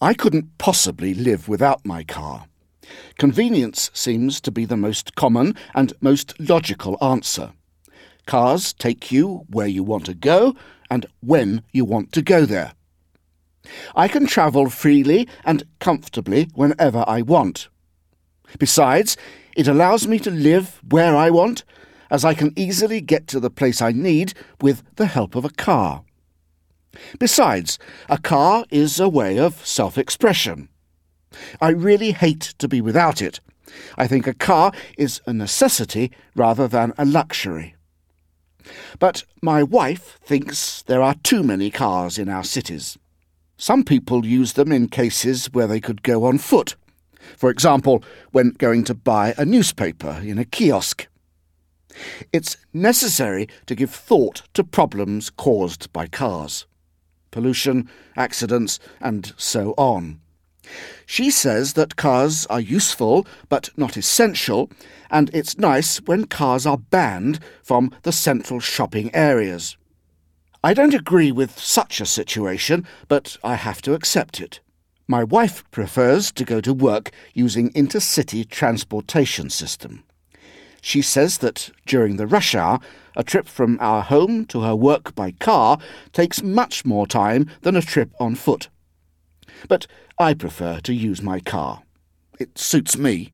I couldn't possibly live without my car. Convenience seems to be the most common and most logical answer. Cars take you where you want to go and when you want to go there. I can travel freely and comfortably whenever I want. Besides, it allows me to live where I want, as I can easily get to the place I need with the help of a car. Besides, a car is a way of self expression. I really hate to be without it. I think a car is a necessity rather than a luxury. But my wife thinks there are too many cars in our cities. Some people use them in cases where they could go on foot. For example, when going to buy a newspaper in a kiosk. It's necessary to give thought to problems caused by cars pollution, accidents, and so on. She says that cars are useful but not essential, and it's nice when cars are banned from the central shopping areas. I don't agree with such a situation, but I have to accept it. My wife prefers to go to work using intercity transportation system. She says that during the rush hour, a trip from our home to her work by car takes much more time than a trip on foot. But I prefer to use my car. It suits me.